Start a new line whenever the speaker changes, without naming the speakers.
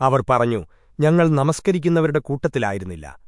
അവർ പറഞ്ഞു ഞങ്ങൾ നമസ്കരിക്കുന്നവരുടെ കൂട്ടത്തിലായിരുന്നില്ല.